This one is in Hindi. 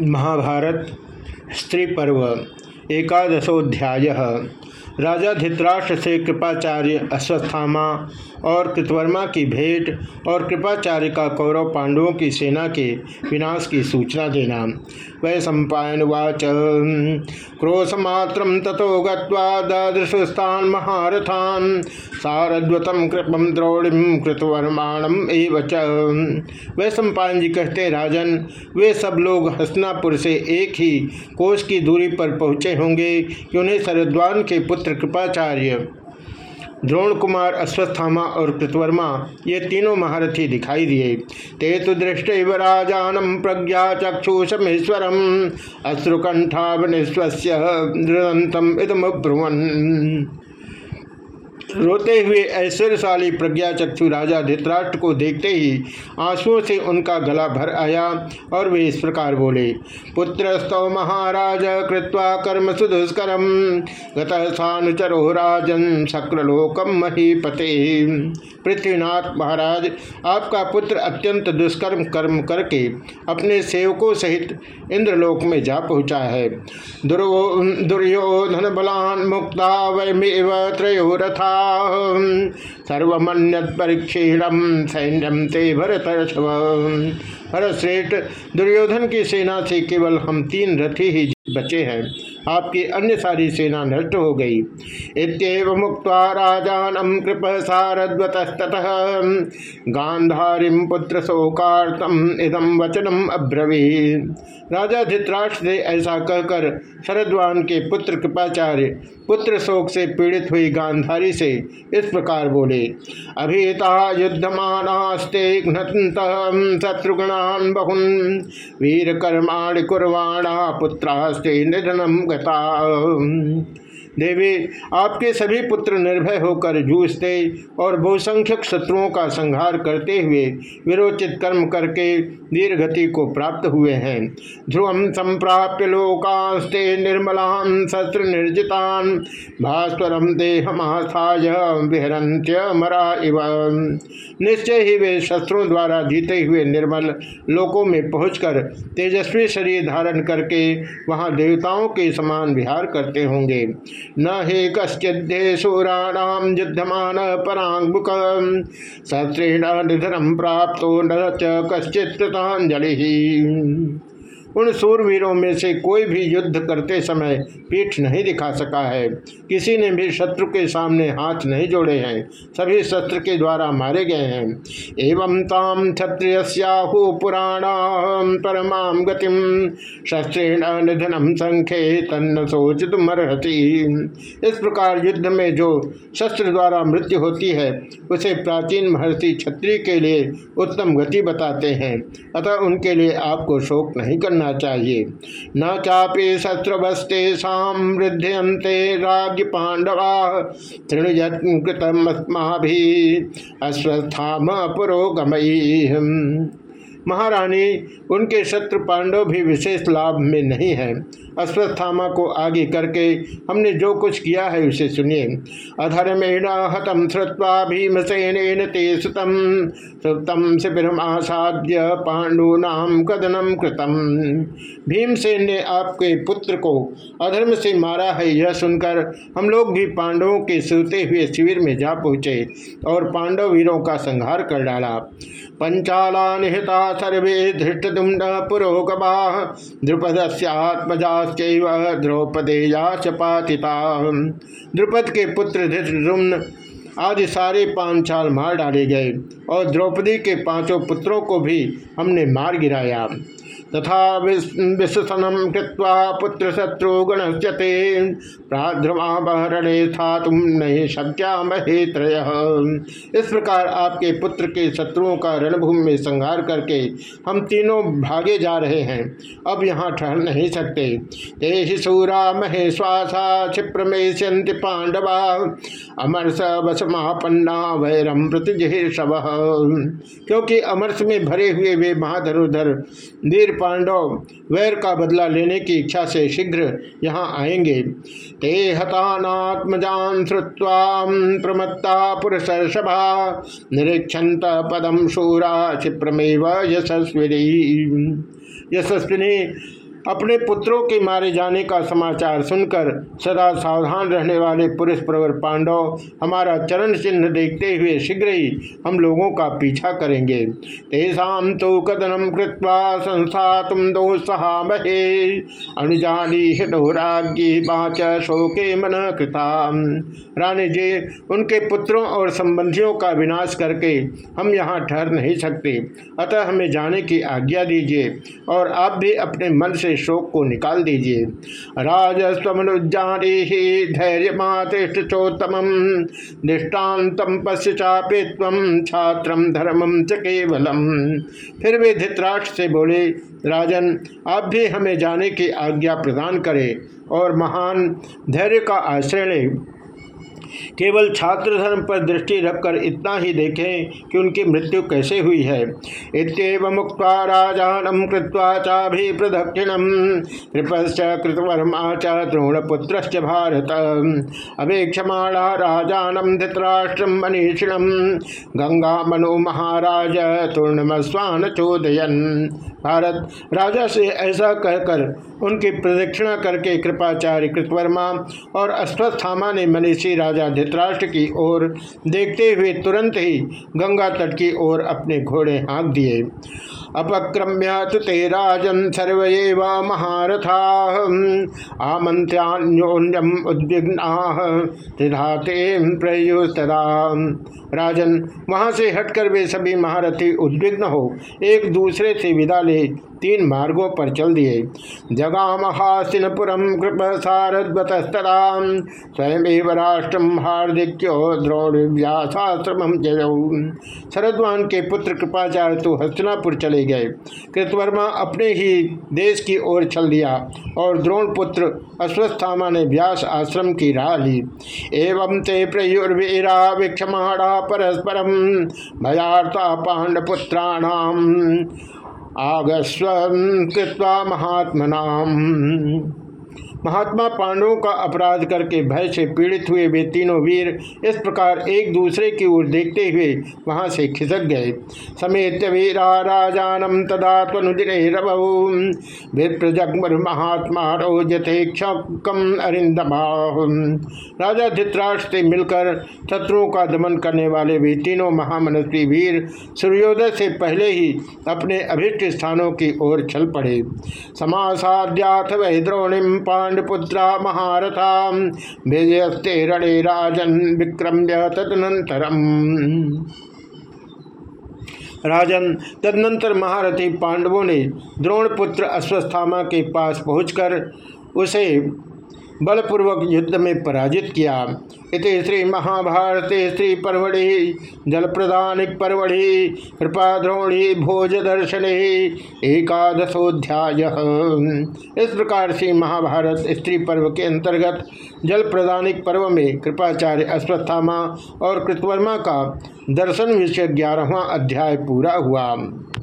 महाभारत स्त्री पर्व एकादशोध्याय राजा धित्राष्ट्र से कृपाचार्य अश्वस्थामा और कृतवर्मा की भेंट और कृपाचार्य का कौरव पांडवों की सेना के विनाश की सूचना देना। वै सम्पायनुवाच क्रोशमात्र तथो गदृशस्थान महारथान। सारद्वतम कृपम द्रौड़िम कृतवर्माणम एव वह सम्पायन जी कहते राजन, वे सब लोग हसनापुर से एक ही कोष की दूरी पर पहुँचे होंगे कि उन्हें सरद्वान के पुत्र कृपाचार्य, द्रोण कुमार अश्वस्थामा और कृतवर्मा, ये तीनों महारथी दिखाई दिए। ते तो दृष्ट राजानम प्रज्ञा चक्षुषमेश्वरम दृदंतम इदम ब्रुवन रोते हुए ऐश्वर्यशाली प्रज्ञा चक्षु राजा धृतराष्ट्र को देखते ही आंसुओं से उनका गला भर आया और वे इस प्रकार बोले पुत्रस्तव महाराज, कृत्वा कर्म सुदुष्करम। गतानुचरो राजन शक्रलोकम महीपते। पृथ्वीनाथ महाराज, आपका पुत्र अत्यंत दुष्कर्म कर्म करके अपने सेवकों सहित इंद्रलोक में जा पहुँचा है। दुर्योधन बलान मुक्ता वयमेव त्रयो रथा सर्वमन्यत परीक्षीणम सैन्यम ते भरत भरत श्रेष्ठ दुर्योधन की सेना से केवल हम तीन रथी ही बचे हैं। आपकी अन्य सारी सेना नष्ट हो गई। इतव मुक्त राजानम कृप सारद्वत गांधारी पुत्र शोकार्तम इदम वचनम अब्रवी राजा धृतराष्ट्र से ऐसा कहकर शरद्वान के पुत्र कृपाचार्य पुत्र शोक से पीड़ित हुई गांधारी से इस प्रकार बोले अभिता युद्धमानास्ते शत्रुघ्नान बहुन। वीर कर्माण कुर्वाणा पुत्रास्ते निधनम गता देवी, आपके सभी पुत्र निर्भय होकर जूझते और बहुसंख्यक शत्रुओं का संहार करते हुए विरोचित कर्म करके दीर्घति को प्राप्त हुए हैं। ध्रुवम संप्राप्य लोकास्ते निर्मलान शस्त्र निर्जितान भास्वरम देहमास्थाय विहरंत्य मरा इव। निश्चय ही वे शस्त्रों द्वारा जीते हुए निर्मल लोकों में पहुंचकर तेजस्वी शरीर धारण करके वहाँ देवताओं के समान विहार करते होंगे। न हे कश्चिदे शूराणाम युद्धमान परांगुक शस्त्रेण निधनम प्राप्त न च उन सूरवीरों में से कोई भी युद्ध करते समय पीठ नहीं दिखा सका है। किसी ने भी शत्रु के सामने हाथ नहीं जोड़े हैं। सभी शस्त्र के द्वारा मारे गए हैं। एवं ताम क्षत्रियहु पुराणाम परमाम गतिम शस्त्रेण निधनम संख्य तन्न सोचित मरहती इस प्रकार युद्ध में जो शस्त्र द्वारा मृत्यु होती है, उसे प्राचीन महर्षि क्षत्रिय के लिए उत्तम गति बताते हैं। अतः उनके लिए आपको शोक नहीं करना करना चाहिए। न चापे शस्त्रवस्ते वृद्धियंते राज्य पांडवा तृणयत्कृतमस्मा भी अश्वस्थाम पुरोगमयी महारानी, उनके शत्रु पांडव भी विशेष लाभ में नहीं है। अश्वस्थामा को आगे करके हमने जो कुछ किया है उसे सुनिए। अधर्मेण हतम श्रुवा भीमसेन ते सुतम सुतम शिविरमासाद्य पांडूनाम कदनम कृतम। भीमसेन ने आपके पुत्र को अधर्म से मारा है, यह सुनकर हम लोग भी पांडवों के सोते हुए शिविर में जा पहुँचे और पांडव वीरों का संहार कर डाला। पंचाला निहता सर्वे धृष्टुंड पुरोगमा द्रुपद से द्रौपदेया चपातिता द्रुपद के पुत्र धृष्टुम्न आदि सारे पाँच छाल मार डाले गए और द्रौपदी के पाँचों पुत्रों को भी हमने मार गिराया। तथा विश्वसनम कृत्वा पुत्र शत्रु गणस्यते प्राध्रमापहरणे था तुम नहीं शक्या महे त्रय इस प्रकार आपके पुत्र के शत्रुओं का रणभूमि में संहार करके हम तीनों भागे जा रहे हैं। अब यहाँ ठहर नहीं सकते। ते ही सूरा महे श्वासा क्षिप्र में पांडवा। अमरस वसमापन्ना वैरम प्रतिजहे शव। क्योंकि अमरस में भरे हुए वे महाधरोधर वीर पांडव, वैर का बदला लेने की इच्छा से शीघ्र यहाँ आएँगे। ते हतानात्मजान श्रुवा प्रमत्ता पुरुषर्षभा निरीक्षत पदम शूरा क्षिप्रमेव यशस्विनी। यशस्विनी अपने पुत्रों के मारे जाने का समाचार सुनकर सदा सावधान रहने वाले पुरुष प्रवर पांडव हमारा चरण चिन्ह देखते हुए शीघ्र ही हम लोगों का पीछा करेंगे। तेषाम तो कदनम कृत्वा संस्था तुम दो सहामहे अनुजानी हिडोरागी बाच शोके मन कृता। रानी जी, उनके पुत्रों और संबंधियों का विनाश करके हम यहाँ ठहर नहीं सकते। अतः हमें जाने की आज्ञा दीजिए और आप भी अपने मन से शोक को निकाल दीजिए। राजस्वनुजानी ही धैर्य मातिष्ठोत्तम दृष्टान्तम तम छात्र धर्मम च केवलम। फिर वे धृतराष्ट्र से बोले, राजन, आप भी हमें जाने की आज्ञा प्रदान करें और महान धैर्य का आश्रय लें। केवल छात्र धर्म पर दृष्टि रखकर इतना ही देखें कि उनकी मृत्यु कैसे हुई है। इतव मुक्त राजानम कृत्वा चाभि प्रदक्षिणम कृपश्च कृतवर्मा च द्रोणपुत्र भारत। अवेक्षमाणा राजानम धृतराष्ट्रम मनीषिणम गंगा मनो महाराज तूर्णमस्वान चोदयन। भारत। राजा से ऐसा कहकर उनकी प्रदक्षिणा करके कृपाचार्य कृतवर्मा और अश्वस्थामा ने मनीषी राजा धृतराष्ट्र की ओर देखते हुए तुरंत ही गंगा तट की ओर अपने घोड़े हाँक दिए। अपक्रम्य राजन सर्व महारथा आमंत्रोन्यम उद्विग्ना राजन, वहाँ से हटकर वे सभी महारथी उद्विग्न हो, एक दूसरे से विदा ले तीन मार्गों पर चल दिए। जगामहासिनपुरम कृप सारद्वतस्तरा स्वयं राष्ट्रम हार्दिक्यो द्रोण व्यासाश्रम जयऊ शरदवान के पुत्र कृपाचार्य तो हस्तिनापुर चले गए। कृतवर्मा अपने ही देश की ओर चल दिया और द्रोण पुत्र अश्वस्थामा ने व्यास आश्रम की राह ली। एवं ते प्रयुर्वीरा वीक्षमाणा परस्परम भयाता पांडपुत्राणाम आगस्व कृत्वा महात्मना महात्मा पांडवों का अपराध करके भय से पीड़ित हुए वे तीनों वीर इस प्रकार एक दूसरे की ओर देखते हुए वहाँ से खिसक गए। समेत वीरा राजानम तदा महात्मा रोजथेक्षकम अरिंदमा राजा धित्राष्ट्र से मिलकर शत्रुओं का दमन करने वाले वे तीनों महामनस्वी वीर सूर्योदय से पहले ही अपने अभिष्ट स्थानों की ओर चल पड़े। समासाद्याथ वह द्रोणिम पांडपुत्रा महारथा। विजयस्ते रणे राजन विक्रम्य तदनंतरम राजन तदनंतर महारथी पांडवों ने द्रोणपुत्र अश्वस्थामा के पास पहुंचकर उसे बलपूर्वक युद्ध में पराजित किया। इति श्री महाभारते स्त्री परवड़ी जल प्रदानिक परवड़ी कृपा द्रोणी भोज दर्शन, एकादशोध्याय। इस प्रकार से महाभारत स्त्री पर्व के अंतर्गत जल प्रदानिक पर्व में कृपाचार्य अश्वत्थामा और कृतवर्मा का दर्शन विषय ग्यारहवा अध्याय पूरा हुआ।